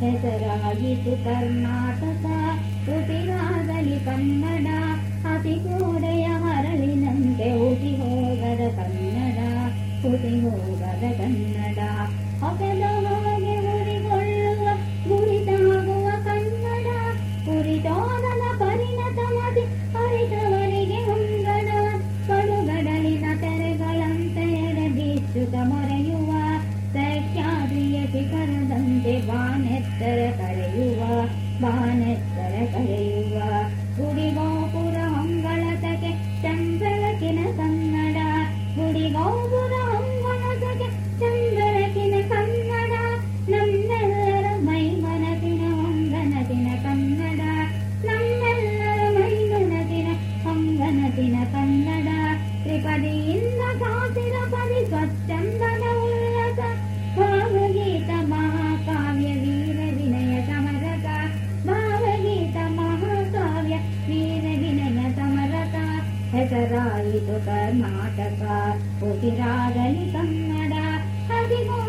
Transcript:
ಹೆಸರಾಯಿತು ಕರ್ನಾಟಕ ಹುಟ್ಟಿರಾಗಲಿ ಕನ್ನಡ, ಅತಿ ಕೂಡೆಯ ಮರಳಿನಂತೆ ಹುಟ್ಟಿ ಹೋಗದ ಕನ್ನಡ, ಹುಟ್ಟಿ ಹೋಗದ ಕನ್ನಡ. ಹೊಸದ ಹೊಗೆ ಉರಿಗೊಳ್ಳುವ ಗುರಿತಾಗುವ ಕನ್ನಡ ಉರಿತೋದನ ಪರಿಣತ ಮತಿ ಅರಿತವರಿಗೆ ಹೊಂಗಡ ಕಡುಗಡಲಿನ ತೆರೆಗಳಂತೆ ಮೊರೆಯುವ ಸಖ್ಯಾದ್ರಿಯ ಬಾನೆತ್ತರ ಕರೆಯುವ ಬಾನೆತ್ತರ ಕರೆಯುವ ಗುಡಿ ಗೋಪುರ ಹೊಂಗಳತಕ್ಕೆ ಚಂದ್ರಳಕಿನ ಕನ್ನಡ ಗುಡಿ ಗೋಪುರ ಹೊಂಗಳತಕ್ಕೆ ಚಂದ್ರಳಕಿನ ಕನ್ನಡ ನಮ್ಮೆಲ್ಲರ ಮೈ ಮನದಿನ ಹೊಂಗನದಿನ ಕನ್ನಡ ನಮ್ಮೆಲ್ಲರ ಮೈ ಮನದಿನ ಹೊಂಗನದಿನ ಕನ್ನಡ ತ್ರಿಪದಿಯಿಂದ ಹೆಸರಾಯಿತು ಕರ್ನಾಟಕ ಉಸಿರಾಗಲಿ ಕನ್ನಡ ಹದಿಮೂರು